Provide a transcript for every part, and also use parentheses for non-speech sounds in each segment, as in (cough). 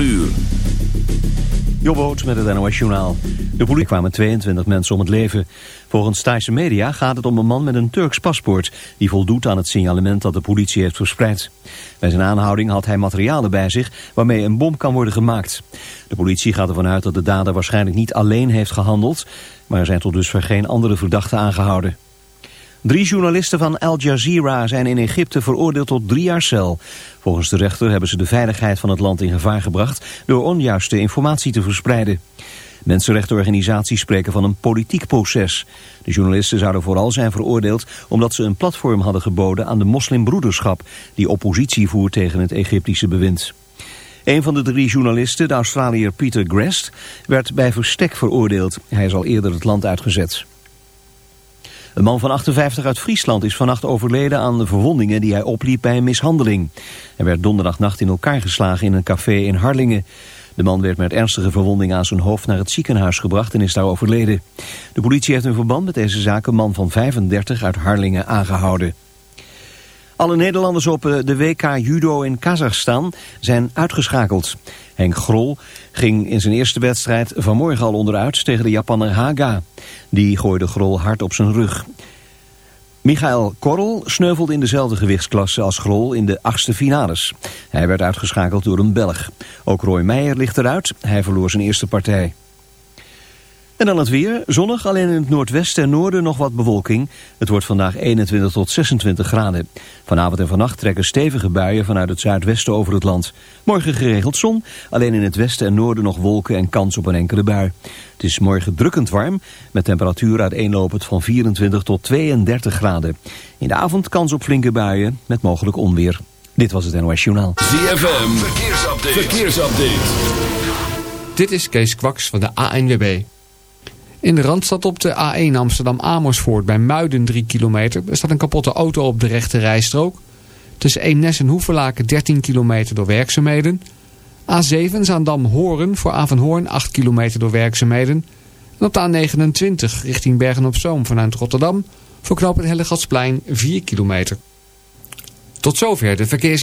uur. Jobboot met het NOS Journaal. De politie kwamen 22 mensen om het leven. Volgens Thaise media gaat het om een man met een Turks paspoort... die voldoet aan het signalement dat de politie heeft verspreid. Bij zijn aanhouding had hij materialen bij zich... waarmee een bom kan worden gemaakt. De politie gaat ervan uit dat de dader waarschijnlijk niet alleen heeft gehandeld... maar er zijn tot dusver geen andere verdachten aangehouden. Drie journalisten van Al Jazeera zijn in Egypte veroordeeld tot drie jaar cel. Volgens de rechter hebben ze de veiligheid van het land in gevaar gebracht... door onjuiste informatie te verspreiden. Mensenrechtenorganisaties spreken van een politiek proces. De journalisten zouden vooral zijn veroordeeld omdat ze een platform hadden geboden aan de moslimbroederschap... die oppositie voert tegen het Egyptische bewind. Een van de drie journalisten, de Australiër Peter Grest, werd bij verstek veroordeeld. Hij is al eerder het land uitgezet. Een man van 58 uit Friesland is vannacht overleden aan de verwondingen die hij opliep bij een mishandeling. Hij werd donderdagnacht in elkaar geslagen in een café in Harlingen. De man werd met ernstige verwondingen aan zijn hoofd naar het ziekenhuis gebracht en is daar overleden. De politie heeft in verband met deze zaak een man van 35 uit Harlingen aangehouden. Alle Nederlanders op eh, de WK Judo in Kazachstan zijn uitgeschakeld. Henk Grol ging in zijn eerste wedstrijd vanmorgen al onderuit tegen de Japanner Haga. Die gooide Grol hard op zijn rug. Michael Korrel sneuvelde in dezelfde gewichtsklasse als Grol in de achtste finales. Hij werd uitgeschakeld door een Belg. Ook Roy Meijer ligt eruit. Hij verloor zijn eerste partij. En dan het weer. Zonnig, alleen in het noordwesten en noorden nog wat bewolking. Het wordt vandaag 21 tot 26 graden. Vanavond en vannacht trekken stevige buien vanuit het zuidwesten over het land. Morgen geregeld zon, alleen in het westen en noorden nog wolken en kans op een enkele bui. Het is morgen drukkend warm, met temperatuur uiteenlopend van 24 tot 32 graden. In de avond kans op flinke buien, met mogelijk onweer. Dit was het NOS Journaal. ZFM, verkeersupdate. verkeersupdate. Dit is Kees Kwaks van de ANWB. In de Randstad op de A1 Amsterdam-Amersfoort bij Muiden 3 kilometer. Er staat een kapotte auto op de rechte rijstrook. Tussen Eemnes en Hoevelaken 13 kilometer door werkzaamheden. A7 Zaandam-Horen voor Avenhoorn 8 kilometer door werkzaamheden. En op de A29 richting Bergen-op-Zoom vanuit Rotterdam... voor knoop het Hellegatsplein 4 kilometer. Tot zover de verkeers...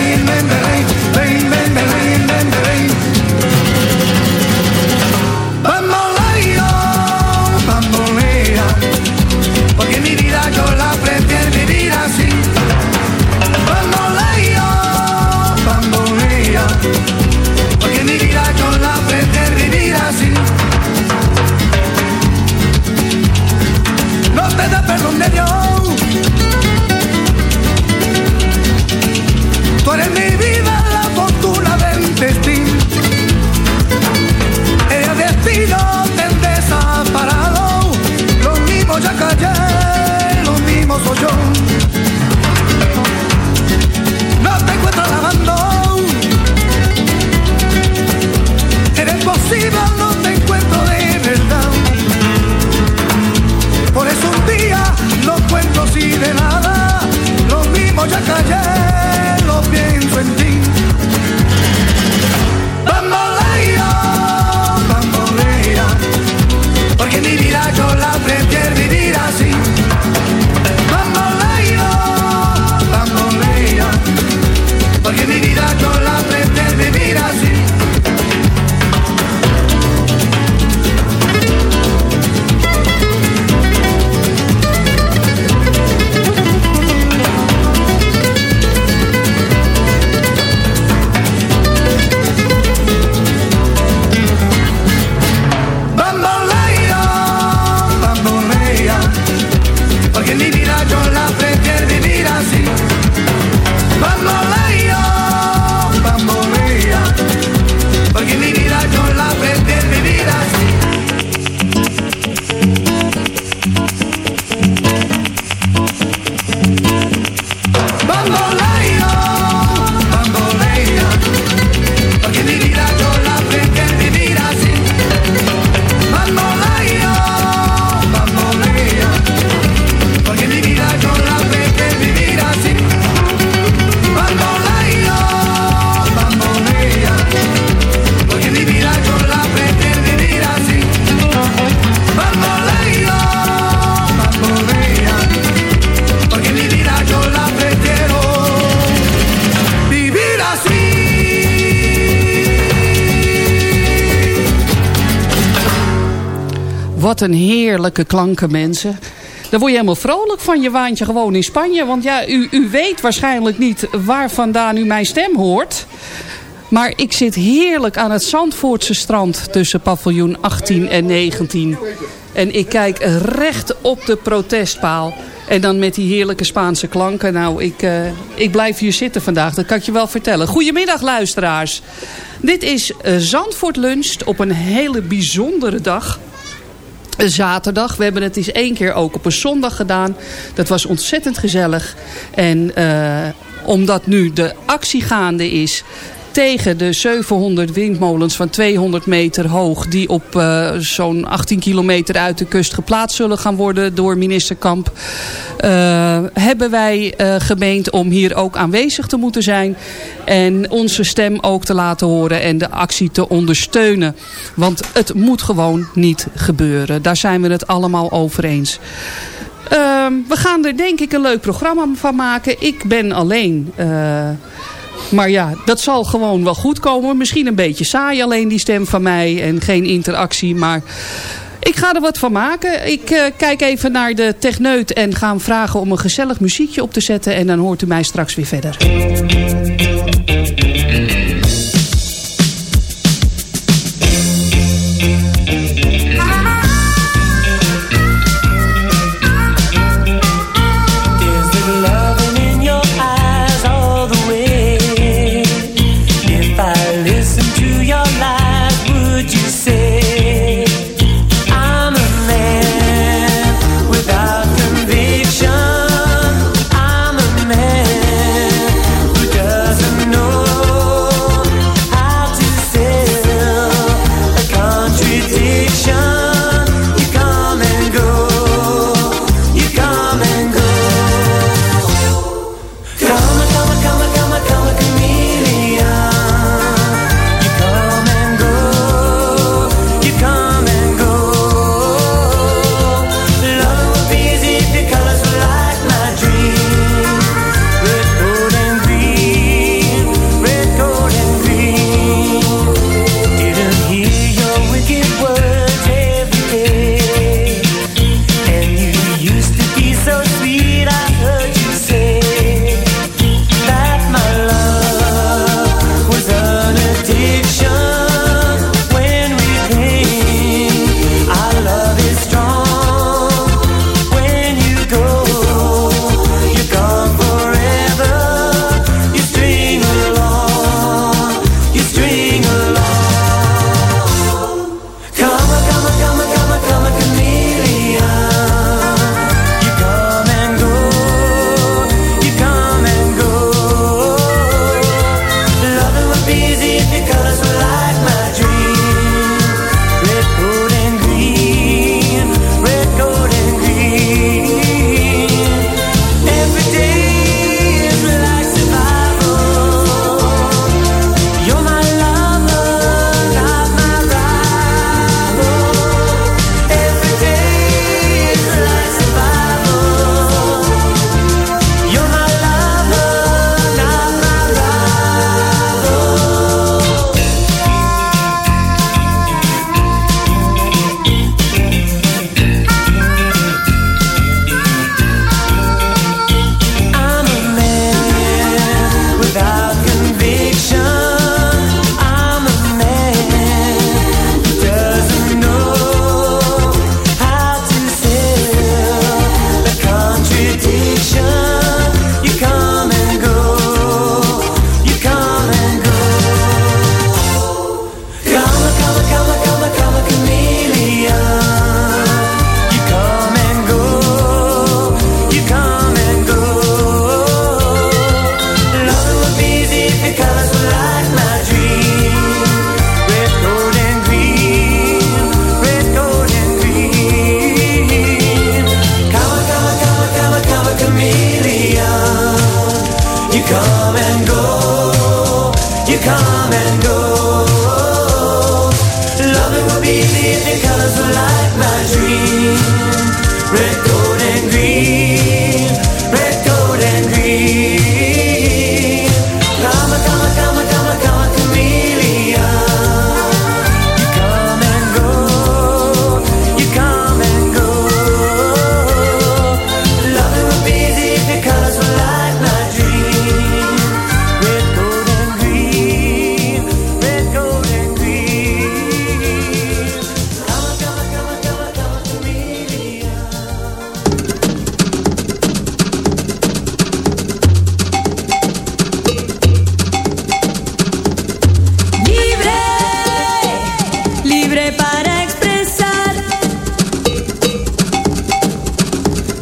don't Wat een heerlijke klanken, mensen. Daar word je helemaal vrolijk van. Je waant je gewoon in Spanje. Want ja, u, u weet waarschijnlijk niet waar vandaan u mijn stem hoort. Maar ik zit heerlijk aan het Zandvoortse strand tussen paviljoen 18 en 19. En ik kijk recht op de protestpaal. En dan met die heerlijke Spaanse klanken. Nou, ik, eh, ik blijf hier zitten vandaag. Dat kan ik je wel vertellen. Goedemiddag luisteraars. Dit is eh, Zandvoort Lunch op een hele bijzondere dag zaterdag. We hebben het eens één keer ook op een zondag gedaan. Dat was ontzettend gezellig. En eh, omdat nu de actie gaande is tegen de 700 windmolens van 200 meter hoog... die op eh, zo'n 18 kilometer uit de kust geplaatst zullen gaan worden door minister Kamp... eh, hebben wij eh, gemeend om hier ook aanwezig te moeten zijn... en onze stem ook te laten horen en de actie te ondersteunen. Want het moet gewoon niet gebeuren. Daar zijn we het allemaal over eens. Ehm, we gaan er denk ik een leuk programma van maken. Ik ben alleen... maar ja, dat zal gewoon wel goed komen. Misschien een beetje saai alleen die stem van mij. En geen interactie. Maar ik ga er wat van maken. Ik eh, kijk even naar de techneut. En ga hem vragen om een gezellig muziekje op te zetten. En dan hoort u mij straks weer verder.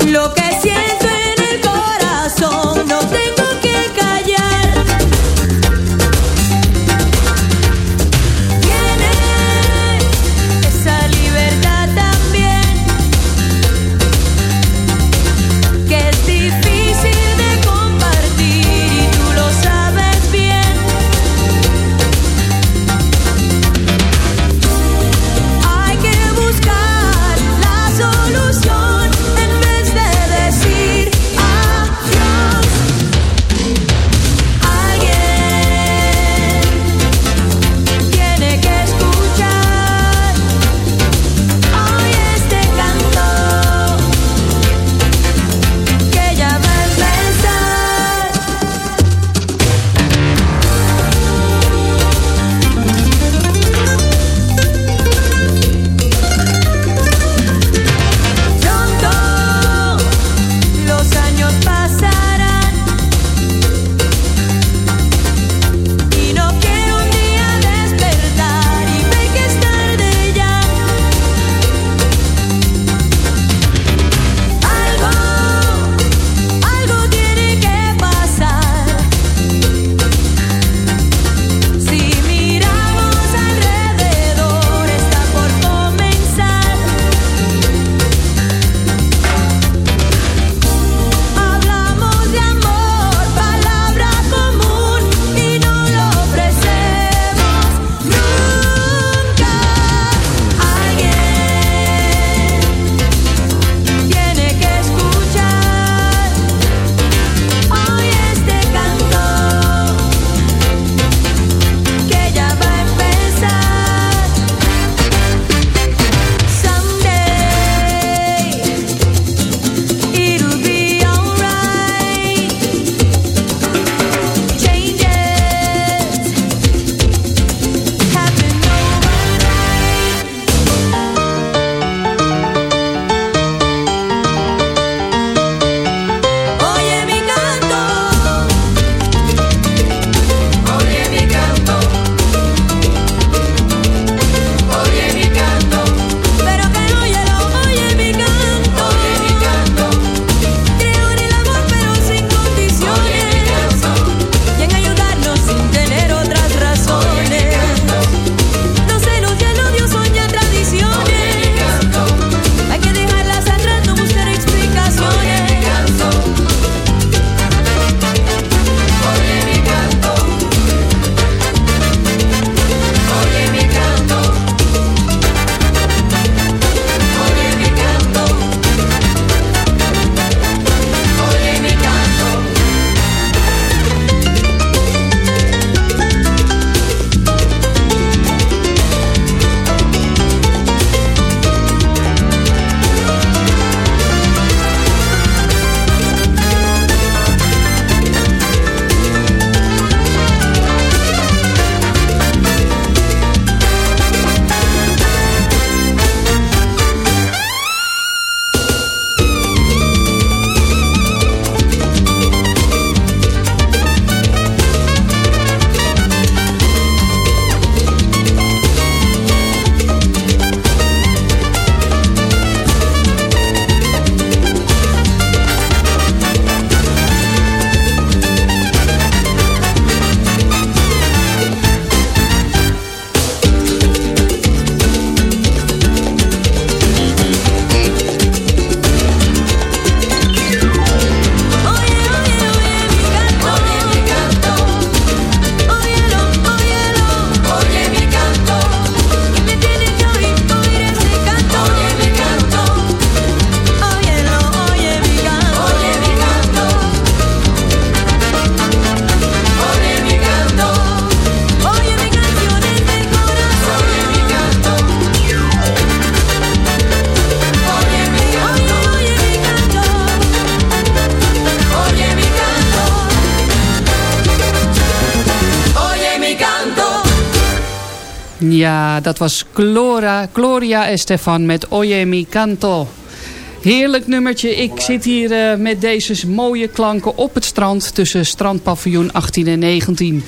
lo que siento. Dat was Gloria, Gloria Estefan met Oye mi canto. Heerlijk nummertje. Ik zit hier uh, met deze mooie klanken op het strand tussen strandpaviljoen 18 en 19.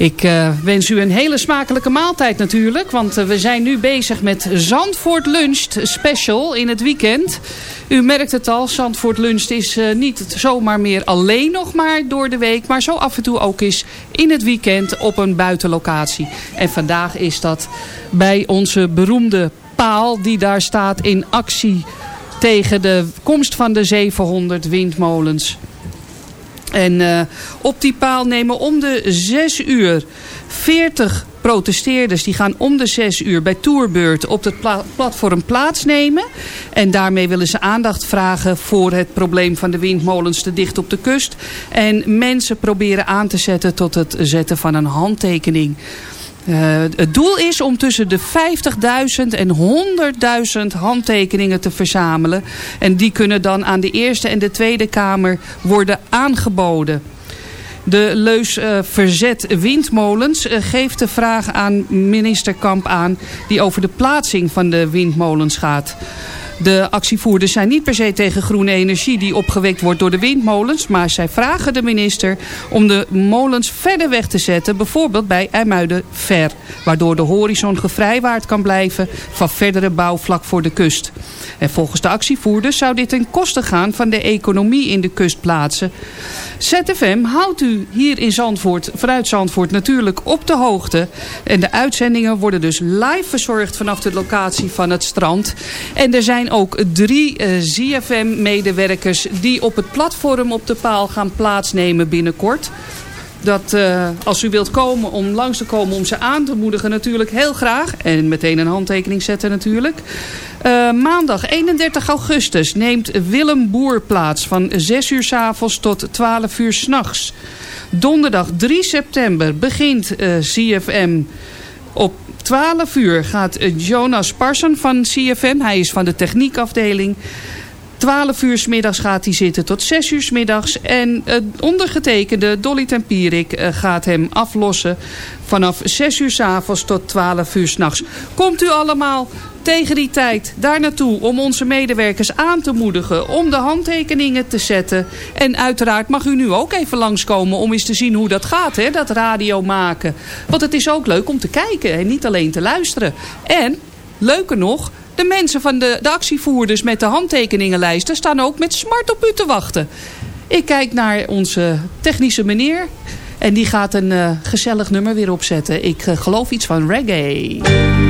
Ik uh, wens u een hele smakelijke maaltijd natuurlijk. Want uh, we zijn nu bezig met Zandvoort Lunch Special in het weekend. U merkt het al, Zandvoort Lunch is uh, niet zomaar meer alleen nog maar door de week. Maar zo af en toe ook is in het weekend op een buitenlocatie. En vandaag is dat bij onze beroemde paal die daar staat in actie tegen de komst van de 700 windmolens. En uh, op die paal nemen om de 6 uur 40 protesteerders die gaan om de 6 uur bij Tourbeurt op het pla platform plaatsnemen. En daarmee willen ze aandacht vragen voor het probleem van de windmolens te dicht op de kust. En mensen proberen aan te zetten tot het zetten van een handtekening. Uh, het doel is om tussen de 50.000 en 100.000 handtekeningen te verzamelen. En die kunnen dan aan de Eerste en de Tweede Kamer worden aangeboden. De leus uh, verzet windmolens uh, geeft de vraag aan minister Kamp aan... die over de plaatsing van de windmolens gaat. De actievoerders zijn niet per se tegen groene energie die opgewekt wordt door de windmolens. Maar zij vragen de minister om de molens verder weg te zetten. Bijvoorbeeld bij IJmuiden ver. Waardoor de horizon gevrijwaard kan blijven van verdere bouw vlak voor de kust. En volgens de actievoerders zou dit ten koste gaan van de economie in de kustplaatsen. ZFM houdt u hier in Zandvoort, vanuit Zandvoort natuurlijk op de hoogte. En de uitzendingen worden dus live verzorgd vanaf de locatie van het strand. En er zijn ook drie uh, ZFM-medewerkers die op het platform op de paal gaan plaatsnemen binnenkort. Dat uh, als u wilt komen om langs te komen om ze aan te moedigen natuurlijk heel graag. En meteen een handtekening zetten natuurlijk. Uh, maandag 31 augustus neemt Willem Boer plaats van 6 uur s avonds tot 12 uur s'nachts. Donderdag 3 september begint uh, CFM op 12 uur gaat Jonas Parson van CFM. Hij is van de techniekafdeling. 12 uur s middags gaat hij zitten tot 6 uur s middags. En het ondergetekende Dolly Tempierik uh, gaat hem aflossen vanaf 6 uur s avonds tot 12 uur s'nachts. Komt u allemaal tegen die tijd daar naartoe om onze medewerkers aan te moedigen om de handtekeningen te zetten. En uiteraard mag u nu ook even langskomen om eens te zien hoe dat gaat, hè, dat radio maken. Want het is ook leuk om te kijken en niet alleen te luisteren. En, leuker nog, de mensen van de, de actievoerders met de handtekeningenlijsten staan ook met smart op u te wachten. Ik kijk naar onze technische meneer. En die gaat een uh, gezellig nummer weer opzetten. Ik uh, geloof iets van reggae.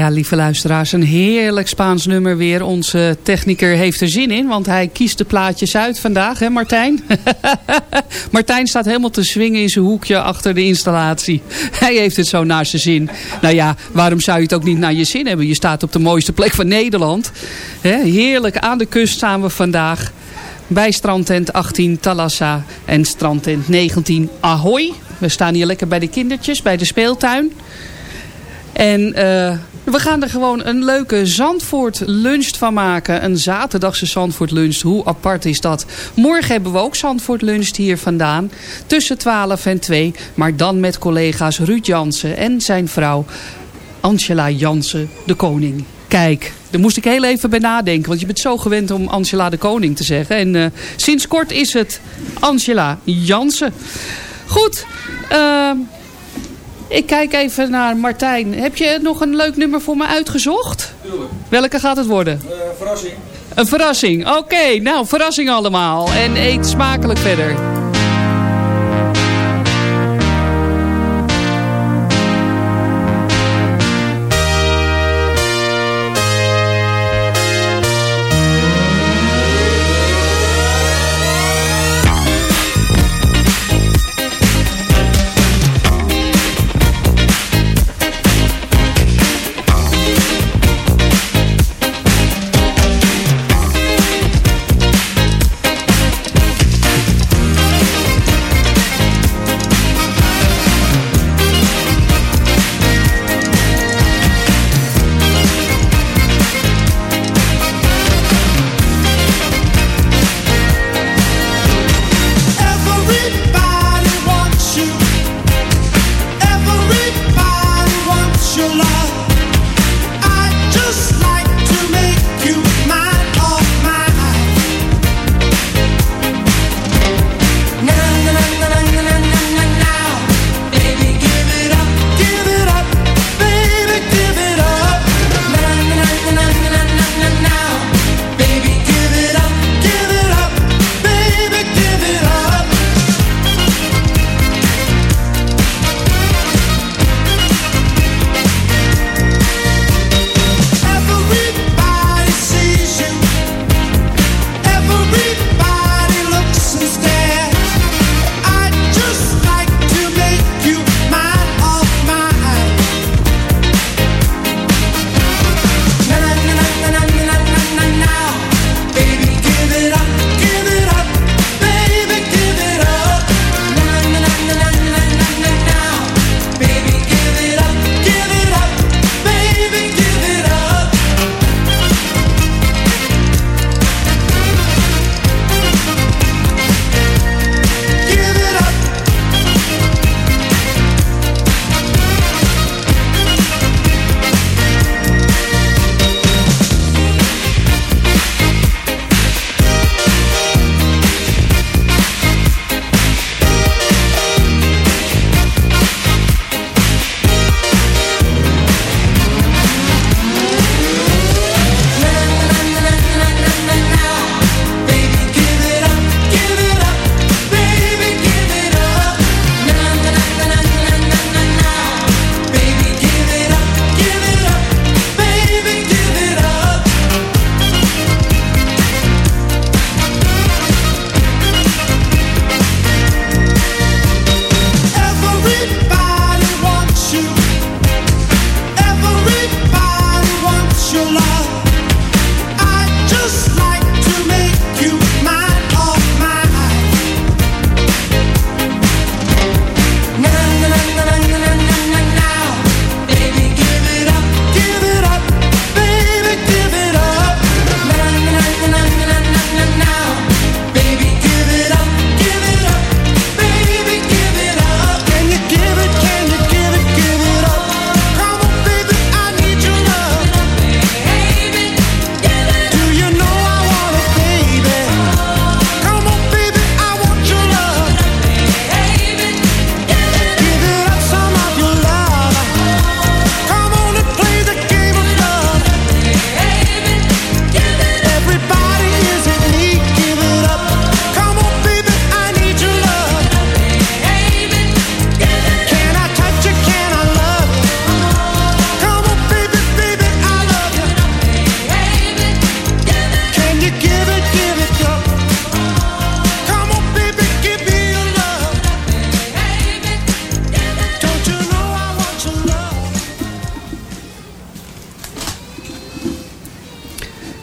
Ja, lieve luisteraars, een heerlijk Spaans nummer weer. Onze techniker heeft er zin in, want hij kiest de plaatjes uit vandaag, hè Martijn? (laughs) Martijn staat helemaal te swingen in zijn hoekje achter de installatie. Hij heeft het zo naar zijn zin. Nou ja, waarom zou je het ook niet naar je zin hebben? Je staat op de mooiste plek van Nederland. Heerlijk, aan de kust staan we vandaag. Bij strandtent 18 Talassa en strandtent 19 Ahoy. We staan hier lekker bij de kindertjes, bij de speeltuin. En eh, we gaan er gewoon een leuke Zandvoort lunch van maken. Een zaterdagse Zandvoort lunch. Hoe apart is dat? Morgen hebben we ook Zandvoort lunch hier vandaan. Tussen 12 en 2. Maar dan met collega's Ruud Jansen en zijn vrouw Angela Jansen de Koning. Kijk, daar moest ik heel even bij nadenken. Want je bent zo gewend om Angela de Koning te zeggen. En eh, sinds kort is het Angela Jansen. Goed, ehm, ik kijk even naar Martijn. Heb je nog een leuk nummer voor me uitgezocht? Tuurlijk. Welke gaat het worden? Uh, verrassing. Een verrassing. Oké, nou, verrassing allemaal. En eet smakelijk verder.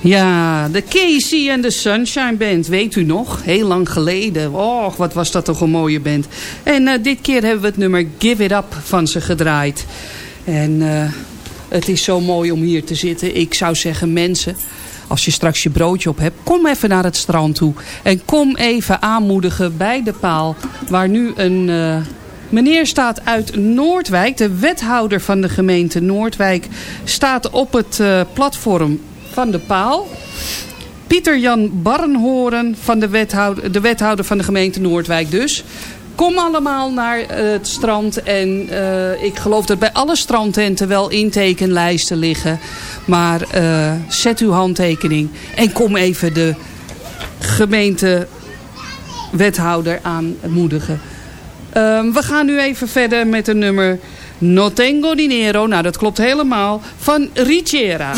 Ja, de Casey en de Sunshine Band, weet u nog? Heel lang geleden. Och, wat was dat toch een mooie band. En eh, dit keer hebben we het nummer Give It Up van ze gedraaid. En eh, het is zo mooi om hier te zitten. Ik zou zeggen, mensen, als je straks je broodje op hebt... kom even naar het strand toe. En kom even aanmoedigen bij de paal... waar nu een... eh, Meneer staat uit Noordwijk, de wethouder van de gemeente Noordwijk, staat op het platform van de paal. Pieter-Jan Barnhoren, van de, wethouder, de wethouder van de gemeente Noordwijk dus. Kom allemaal naar eh, het strand en eh, ik geloof dat bij alle strandtenten wel intekenlijsten liggen. Maar eh, zet uw handtekening en kom even de gemeente wethouder aanmoedigen. Ehm, we gaan nu even verder met een nummer No Tengo Dinero. Nou, dat klopt helemaal. Van Ricciera.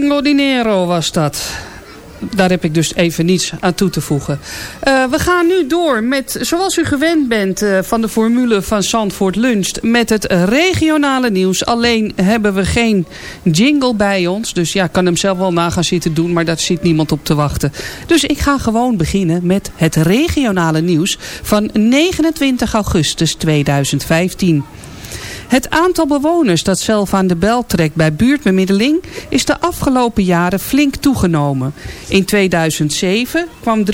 Tengo dinero was dat. Daar heb ik dus even niets aan toe te voegen. Eh, we gaan nu door met, zoals u gewend bent eh, van de formule van Zandvoort Lunch... met het regionale nieuws. Alleen hebben we geen jingle bij ons. Dus ja, ik kan hem zelf wel na gaan zitten doen, maar daar zit niemand op te wachten. Dus ik ga gewoon beginnen met het regionale nieuws van 29 augustus 2015. Het aantal bewoners dat zelf aan de bel trekt bij buurtbemiddeling is de afgelopen jaren flink toegenomen. In 2007 kwam 23%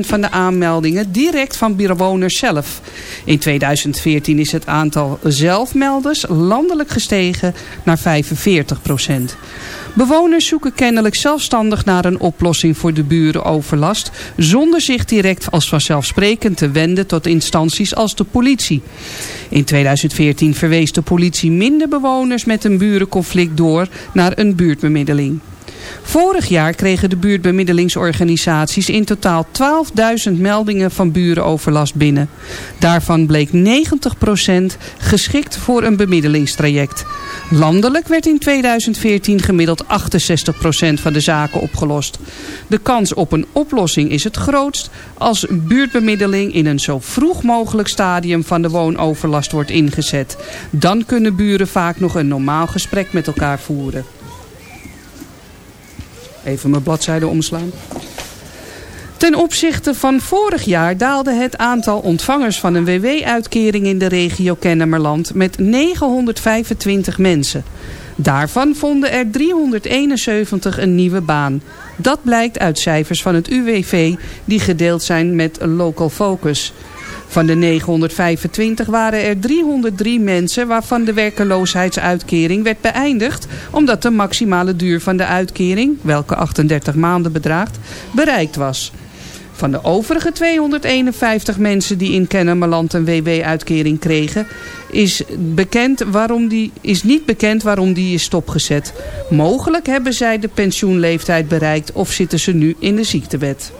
van de aanmeldingen direct van bewoners zelf. In 2014 is het aantal zelfmelders landelijk gestegen naar 45%. Bewoners zoeken kennelijk zelfstandig naar een oplossing voor de burenoverlast... zonder zich direct als vanzelfsprekend te wenden tot instanties als de politie. In 2014 verwees de politie minder bewoners met een burenconflict door naar een buurtbemiddeling. Vorig jaar kregen de buurtbemiddelingsorganisaties in totaal 12.000 meldingen van burenoverlast binnen. Daarvan bleek 90% geschikt voor een bemiddelingstraject. Landelijk werd in 2014 gemiddeld 68% van de zaken opgelost. De kans op een oplossing is het grootst als buurtbemiddeling in een zo vroeg mogelijk stadium van de woonoverlast wordt ingezet. Dan kunnen buren vaak nog een normaal gesprek met elkaar voeren. Even mijn bladzijde omslaan. Ten opzichte van vorig jaar daalde het aantal ontvangers van een WW-uitkering in de regio Kennemerland met 925 mensen. Daarvan vonden er 371 een nieuwe baan. Dat blijkt uit cijfers van het UWV die gedeeld zijn met Local Focus. Van de 925 waren er 303 mensen waarvan de werkeloosheidsuitkering werd beëindigd omdat de maximale duur van de uitkering, welke 38 maanden bedraagt, bereikt was. Van de overige 251 mensen die in Kennemerland een WW-uitkering kregen... Is, bekend waarom die, is niet bekend waarom die is stopgezet. Mogelijk hebben zij de pensioenleeftijd bereikt of zitten ze nu in de ziektewet.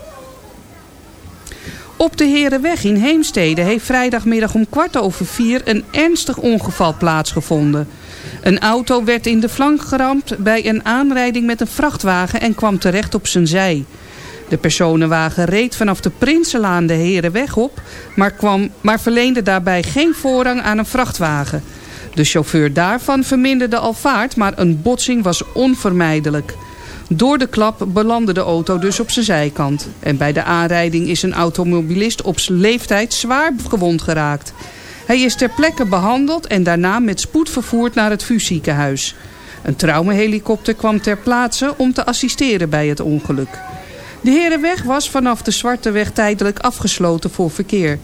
Op de Herenweg in Heemstede heeft vrijdagmiddag om kwart over vier een ernstig ongeval plaatsgevonden. Een auto werd in de flank geramd bij een aanrijding met een vrachtwagen en kwam terecht op zijn zij. De personenwagen reed vanaf de Prinsenlaan de Herenweg op, maar, kwam, maar verleende daarbij geen voorrang aan een vrachtwagen. De chauffeur daarvan verminderde al vaart, maar een botsing was onvermijdelijk. Door de klap belandde de auto dus op zijn zijkant. En bij de aanrijding is een automobilist op zijn leeftijd zwaar gewond geraakt. Hij is ter plekke behandeld en daarna met spoed vervoerd naar het VU ziekenhuis. Een traumahelikopter kwam ter plaatse om te assisteren bij het ongeluk. De Herenweg was vanaf de Zwarte Weg tijdelijk afgesloten voor verkeer.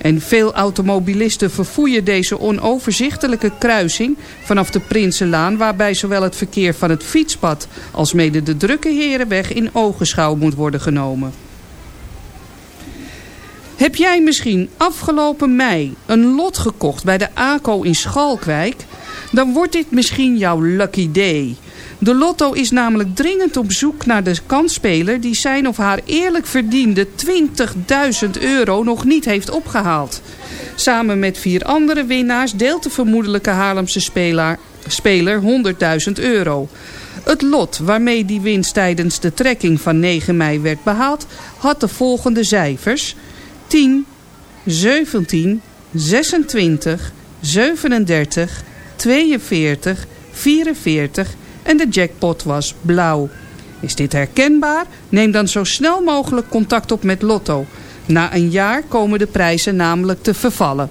En veel automobilisten verfoeien deze onoverzichtelijke kruising vanaf de Prinsenlaan... waarbij zowel het verkeer van het fietspad als mede de drukke Herenweg in ogenschouw moet worden genomen. Heb jij misschien afgelopen mei een lot gekocht bij de ACO in Schalkwijk? Dan wordt dit misschien jouw lucky day... De lotto is namelijk dringend op zoek naar de kansspeler die zijn of haar eerlijk verdiende 20.000 euro nog niet heeft opgehaald. Samen met vier andere winnaars deelt de vermoedelijke Haarlemse speler, speler 100.000 euro. Het lot waarmee die winst tijdens de trekking van 9 mei werd behaald had de volgende cijfers 10, 17, 26, 37, 42, 44 en de jackpot was blauw. Is dit herkenbaar? Neem dan zo snel mogelijk contact op met Lotto. Na een jaar komen de prijzen namelijk te vervallen.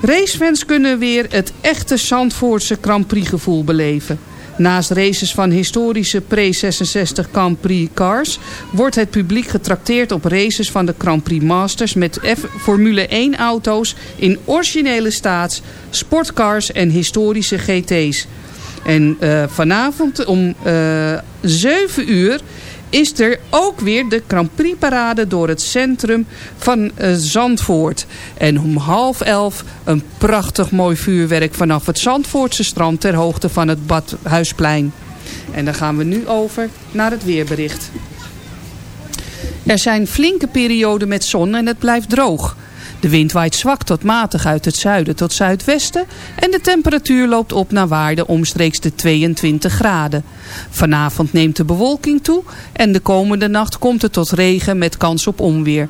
Racefans kunnen weer het echte Zandvoortse Grand Prix gevoel beleven. Naast races van historische pre-66 Grand Prix cars... wordt het publiek getrakteerd op races van de Grand Prix Masters... met F Formule 1 auto's in originele staats, sportcars en historische GT's. En uh, vanavond om uh, 7 uur is er ook weer de Grand Prix parade door het centrum van uh, Zandvoort. En om half elf een prachtig mooi vuurwerk vanaf het Zandvoortse strand ter hoogte van het Badhuisplein. En dan gaan we nu over naar het weerbericht. Er zijn flinke perioden met zon en het blijft droog. De wind waait zwak tot matig uit het zuiden tot zuidwesten en de temperatuur loopt op naar waarde omstreeks de 22 graden. Vanavond neemt de bewolking toe en de komende nacht komt het tot regen met kans op onweer.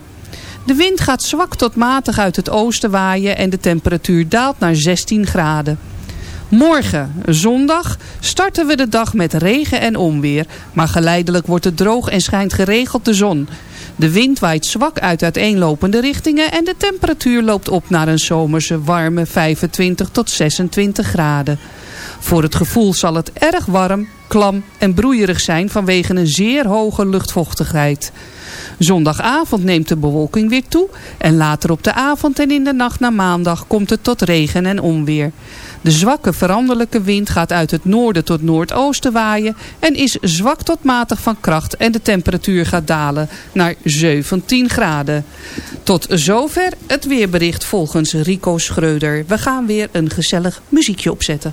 De wind gaat zwak tot matig uit het oosten waaien en de temperatuur daalt naar 16 graden. Morgen, zondag, starten we de dag met regen en onweer. Maar geleidelijk wordt het droog en schijnt geregeld de zon. De wind waait zwak uit uiteenlopende richtingen en de temperatuur loopt op naar een zomerse warme 25 tot 26 graden. Voor het gevoel zal het erg warm, klam en broeierig zijn vanwege een zeer hoge luchtvochtigheid. Zondagavond neemt de bewolking weer toe en later op de avond en in de nacht naar maandag komt het tot regen en onweer. De zwakke veranderlijke wind gaat uit het noorden tot noordoosten waaien en is zwak tot matig van kracht en de temperatuur gaat dalen naar 17 graden. Tot zover het weerbericht volgens Rico Schreuder. We gaan weer een gezellig muziekje opzetten.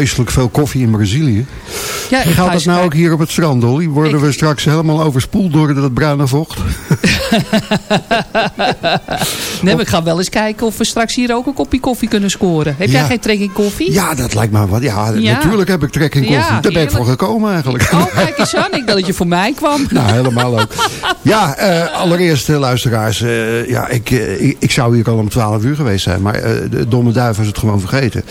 vreselijk veel koffie in Brazilië. Ja, Gaat dat nou ook hier op het strand, Dolly? Worden we straks helemaal overspoeld door dat bruine vocht? (laughs) Nee, maar ik ga wel eens kijken of we straks hier ook een kopje koffie kunnen scoren. Heb jij geen trek in koffie? Ja, dat lijkt me wat. Ja, Ja. natuurlijk heb ik trek in koffie. Ja, Daar ben ik voor gekomen eigenlijk. Oh, kijk eens aan. Ik dacht dat je voor mij kwam. (laughs) Nou, helemaal leuk. Ja, eh, allereerst eh, luisteraars. eh, ja, ik, ik, zou hier al om 12 uur geweest zijn. Maar de domme duif was het gewoon vergeten.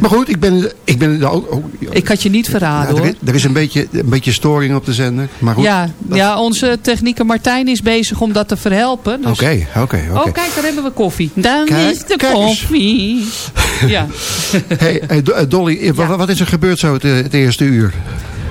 Maar goed, ik ben, ik ben ook... Oh, Ik had je niet verraden er, is, er is een beetje, een beetje storing op de zender. Maar goed. Ja, ja, onze technieker Martijn is bezig om dat te verhelpen. Dus... Oké, oké, oké. Oh, kijk, daar hebben we koffie. Dan Kijk, is de koffie. (laughs) ja. Hey, hey, eh, Dolly, wa- wat is er gebeurd zo het, eh, het eerste uur?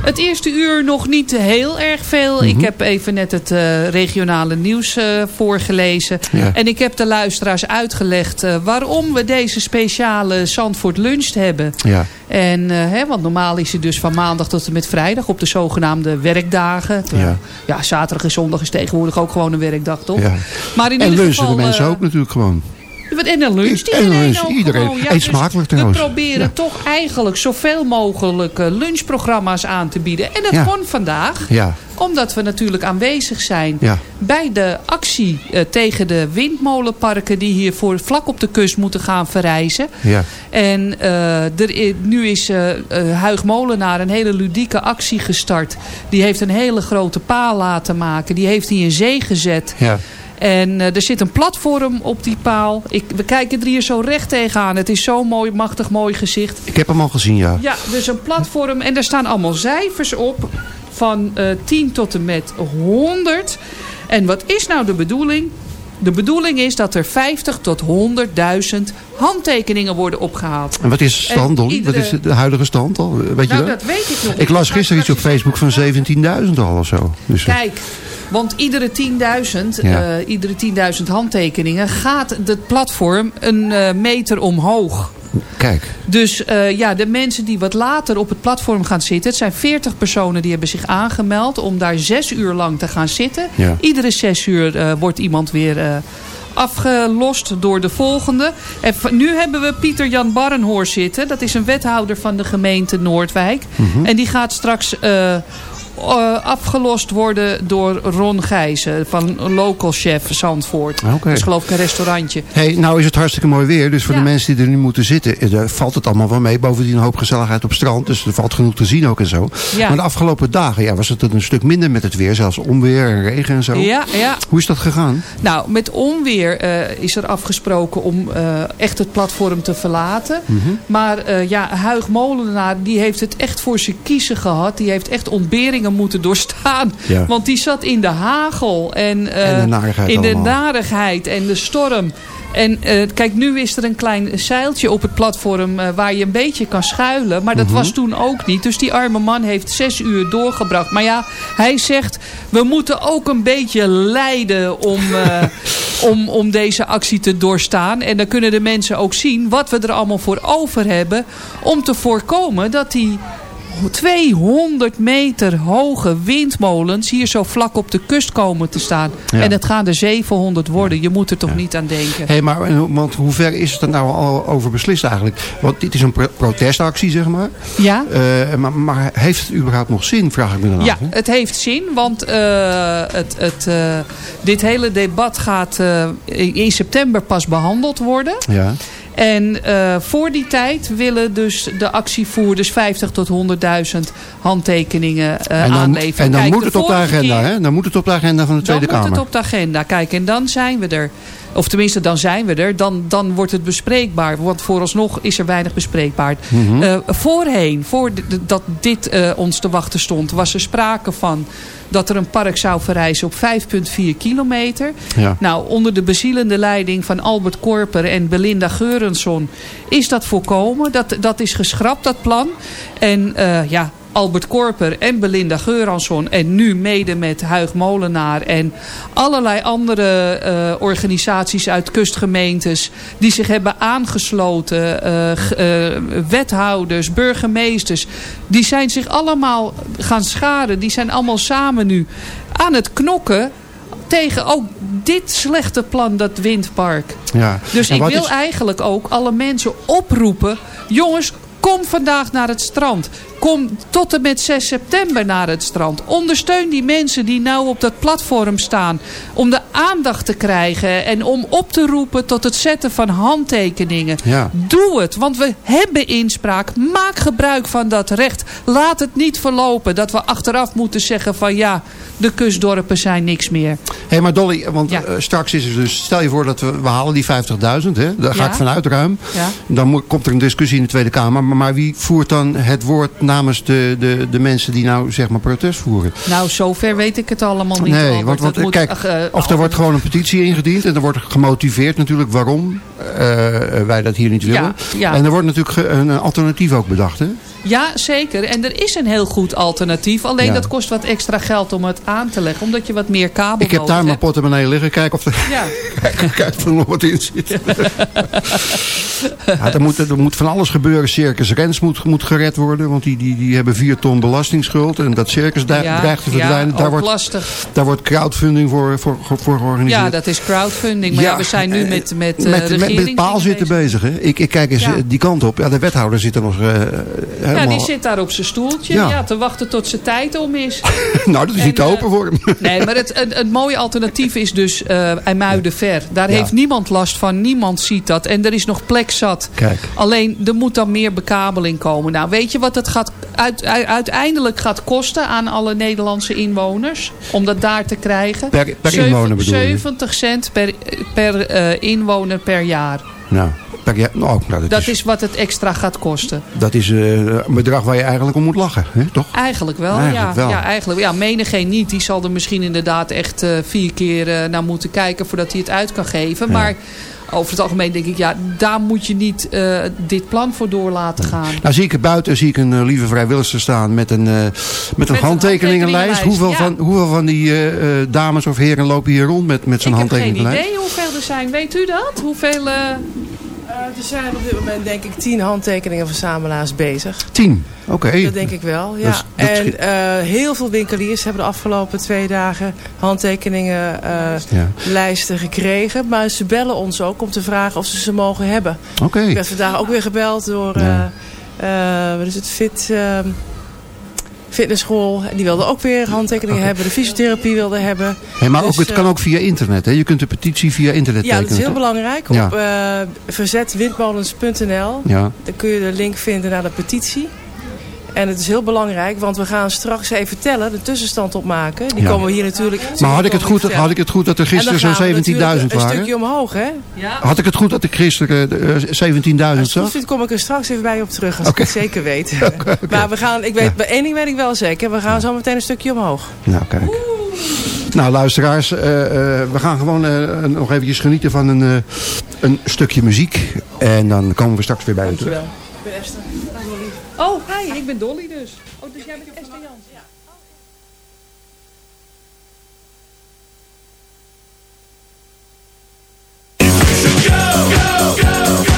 Het eerste uur nog niet heel erg veel. Mhm. Ik heb even net het eh, regionale nieuws eh, voorgelezen. Ja. En ik heb de luisteraars uitgelegd eh, waarom we deze speciale Zandvoort Lunch hebben. Ja. En, hè, want normaal is het dus van maandag tot en met vrijdag op de zogenaamde werkdagen. Ja. ja, zaterdag en zondag is tegenwoordig ook gewoon een werkdag, toch? Ja. Maar in En ieder lunchen geval, de mensen ook natuurlijk gewoon. Wat- En een lunch. En een lunch, iedereen. Gewoon, Eet smakelijk We trouwens. proberen Ja. toch eigenlijk zoveel mogelijk eh, lunchprogramma's aan te bieden. En dat Ja. kon vandaag. Ja. Omdat we natuurlijk aanwezig zijn bij de actie eh, tegen de windmolenparken... die hier voor, vlak op de kust moeten gaan verrijzen. Ja. En eh, er, nu is eh, Huig Molenaar een hele ludieke actie gestart. Die heeft een hele grote paal laten maken. Die heeft hij in zee gezet. Ja. En eh, er zit een platform op die paal. Ik, we kijken er hier zo recht tegenaan. Het is zo'n mooi, machtig mooi gezicht. Ik heb hem al gezien, ja. Ja, dus een platform. En daar staan allemaal cijfers op. Van eh 10 tot en met 100. En wat is nou de bedoeling? De bedoeling is dat er 50 tot 100.000 handtekeningen worden opgehaald. En wat is de stand, iedere- Wat is de huidige stand al? Weet je Nou, dat? dat weet ik nog Ik las gisteren iets op Facebook van 17.000 al of zo. Dus, eh, Kijk, want iedere 10.000 Ja. eh, iedere 10.000 handtekeningen gaat het platform een eh, meter omhoog. kijk. Dus eh, ja, de mensen die wat later op het platform gaan zitten... het zijn 40 personen die hebben zich aangemeld... om daar zes uur lang te gaan zitten. Ja. Iedere zes uur wordt iemand weer afgelost door de volgende. En nu hebben we Pieter Jan Barrenhoor zitten. Dat is een wethouder van de gemeente Noordwijk. Mhm. En die gaat straks... eh, afgelost worden door Ron Gijzen van local chef Zandvoort. Oké. Dat is geloof ik een restaurantje. Hey, nou is het hartstikke mooi weer. Dus voor Ja. de mensen die er nu moeten zitten, eh, daar valt het allemaal wel mee. Bovendien een hoop gezelligheid op strand. Dus er valt genoeg te zien ook en zo. Ja. Maar de afgelopen dagen ja, was het een stuk minder met het weer. Zelfs onweer en regen en zo. Ja, ja. Hoe is dat gegaan? Nou, met onweer eh, is er afgesproken om eh, echt het platform te verlaten. Mhm. Maar eh, ja, Huig Molenaar die heeft het echt voor zijn kiezen gehad. Die heeft echt ontberingen moeten doorstaan. Ja. Want die zat in de hagel. En, eh, En de narigheid In de narigheid en de storm. En eh, kijk, nu is er een klein zeiltje op het platform eh, waar je een beetje kan schuilen. Maar dat Mhm. was toen ook niet. Dus die arme man heeft zes uur doorgebracht. Maar ja, hij zegt, we moeten ook een beetje lijden om, eh, (laughs) om, om deze actie te doorstaan. En dan kunnen de mensen ook zien wat we er allemaal voor over hebben. Om te voorkomen dat die 200 meter hoge windmolens hier zo vlak op de kust komen te staan. Ja. En het gaan er 700 worden. Je moet er toch niet aan denken. Hey, maar want hoe ver is het er nou al over beslist eigenlijk? Want dit is een pro- protestactie, zeg maar. Ja? Eh, maar, maar heeft het überhaupt nog zin, vraag ik me dan Ja, af. hè? het heeft zin, want eh, het, het, eh, dit hele debat gaat in september pas behandeld worden. Ja. En eh, voor die tijd willen dus de actievoerders 50 tot 100.000 handtekeningen eh, En dan, aanleveren. en dan Kijk, moet het op de agenda, keer- hè? Dan moet het op de agenda van de Tweede dan Kamer. moet het op de agenda. Kijk, en dan zijn we er. Of tenminste, dan zijn we er. Dan, dan wordt het bespreekbaar. Want vooralsnog is er weinig bespreekbaar. Mhm. Eh, voorheen, voordat dit eh, ons te wachten stond... was er sprake van dat er een park zou verrijzen op 5,4 kilometer. Ja. Nou, onder de bezielende leiding van Albert Korper en Belinda Geurensson... is dat voorkomen. Dat, dat is geschrapt, dat plan. En eh, ja... Albert Korper en Belinda Geuransson en nu mede met Huig Molenaar en allerlei andere eh, organisaties uit kustgemeentes die zich hebben aangesloten, eh, eh, wethouders, burgemeesters, die zijn zich allemaal gaan scharen. Die zijn allemaal samen nu aan het knokken tegen ook dit slechte plan, dat windpark. Ja. Dus ik wil is- eigenlijk ook alle mensen oproepen. Jongens, Kom vandaag naar het strand. Kom tot en met 6 september naar het strand. Ondersteun die mensen die nou op dat platform staan. Om de aandacht te krijgen. En om op te roepen tot het zetten van handtekeningen. Ja. Doe het. Want we hebben inspraak. Maak gebruik van dat recht. Laat het niet verlopen. Dat we achteraf moeten zeggen van ja, de kustdorpen zijn niks meer. Hé, hey, maar Dolly, want Ja. eh, straks is het dus... Stel je voor dat we, we halen die 50.000, hè? Daar ga Ja. ik vanuit ruim. Ja. Dan moet, komt er een discussie in de Tweede Kamer. Maar, maar wie voert dan het woord namens de, de, de mensen die nou zeg maar protest voeren? Nou, zover weet ik het allemaal niet. nee, want, want moet- kijk, eh, of er wordt gewoon een petitie ingediend. En er wordt gemotiveerd natuurlijk waarom eh, wij dat hier niet willen. Ja, ja. En er wordt natuurlijk een alternatief ook bedacht, hè? Ja, zeker. En er is een heel goed alternatief. Alleen Ja. dat kost wat extra geld om het aan te leggen. Omdat je wat meer kabel Ik heb daar mijn hebt. portemonnee liggen. Kijk of er, Ja. (laughs) kijk, kijk of er nog wat in zit. (laughs) ja, er, moet, er moet van alles gebeuren. Circus Rens moet, moet gered worden. Want die, die, die hebben vier ton belastingsschuld. En dat circus Ja, dreigt te ja, verdwijnen. daar, ook wordt, lastig. daar wordt crowdfunding voor, voor, voor georganiseerd. Ja, dat is crowdfunding. Maar ja, we zijn nu met, met, met, met, met paal zitten bezig. hè? Ik, ik kijk eens Ja. eh, die kant op. Ja, de wethouder zit er nog eh, helemaal... Ja, die zit daar op zijn stoeltje. Ja. Ja. te wachten tot zijn tijd om is. (laughs) nou, dat is niet te eh, voor hem. (laughs) Nee, maar het, het, het mooie alternatief is dus uh, IJmuiden-Ver. Daar Ja. heeft niemand last van. Niemand ziet dat. En er is nog plek zat. Kijk. Alleen, er moet dan meer bekabeling komen. Nou, weet je wat het gaat, uit, uit- uiteindelijk gaat kosten aan alle Nederlandse inwoners? Om dat daar te krijgen? Per- per Zeven- inwoner bedoel je? 70 cent per, per eh, inwoner per jaar. Nou, per jaar- nou, nou, dat, Dat is, is wat het extra gaat kosten. dat is eh, een bedrag waar je eigenlijk om moet lachen. Hè? Toch? Eigenlijk wel, Eigenlijk ja. wel. ja. Eigenlijk, ja, menigeen niet. Die zal er misschien inderdaad echt eh, vier keer eh, naar moeten kijken voordat hij het uit kan geven. Maar over het algemeen denk ik, ja, daar moet je niet dit plan voor door laten gaan. Nou zie ik er buiten zie ik een lieve vrijwilligster staan met een, met een een handtekeningenlijst. Hoeveel, handtekeningenlijst, van, hoeveel van die dames of heren lopen hier rond met, met zo'n ik heb geen handtekeningenlijst? idee hoeveel er zijn. Weet u dat? Hoeveel... eh, er zijn op dit moment denk ik tien handtekeningenverzamelaars bezig. Tien, oké. Dat denk ik wel, ja. Dat en eh, heel veel winkeliers hebben de afgelopen twee dagen handtekeningen eh, Ja. gekregen. Maar ze bellen ons ook om te vragen of ze ze mogen hebben. Oké. Ik werd vandaag ook weer gebeld door Ja. wat is het, Fit... Fitnessschool, die wilde ook weer handtekeningen hebben. De fysiotherapie wilde hebben. Hey, maar ook, Dus, het kan eh, ook via internet. Hè? Je kunt de petitie via internet Ja, dat tekenen. is heel toch? belangrijk. Ja. Op eh verzetwindmolens.nl Ja. Dan kun je de link vinden naar de petitie. En het is heel belangrijk, want we gaan straks even tellen, de tussenstand opmaken. Die Ja. komen we hier natuurlijk... Maar had ik, het goed, had ik het goed dat er gisteren zo'n 17.000 Een waren? stukje omhoog, hè? Had ik het goed dat ik gisteren eh, 17.000 Als het zag? goed kom ik er straks even bij op terug, als ik het zeker weet. (laughs) Maar we gaan, ik weet, bij één ding weet ik wel zeker, we gaan zo meteen een stukje omhoog. Nou, kijk. Nou, luisteraars, eh, eh, we gaan gewoon eh, nog eventjes genieten van een, eh, een stukje muziek. En dan komen we straks weer bij u terug. Dankjewel. Ik ben Esther. Oh, hi, ik ben Dolly dus. Oh, dus jij bent Esther Jans. Ja. go, go, go.